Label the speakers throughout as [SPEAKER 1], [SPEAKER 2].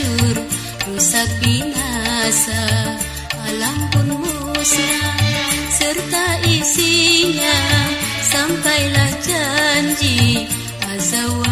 [SPEAKER 1] hancur rusak binasa alam pun musnah serta isinya. Sampailah janji
[SPEAKER 2] azawa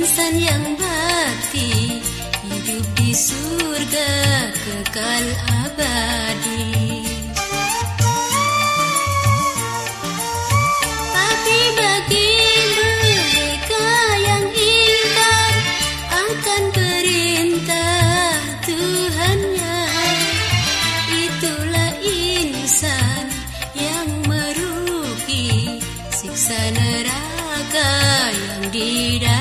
[SPEAKER 2] insan yang bakti hidup di surga kekal abadi. Tapi bagi mereka yang ingkar akan perintah Tuhannya, itulah insan yang merugi siksa neraka yang didapati.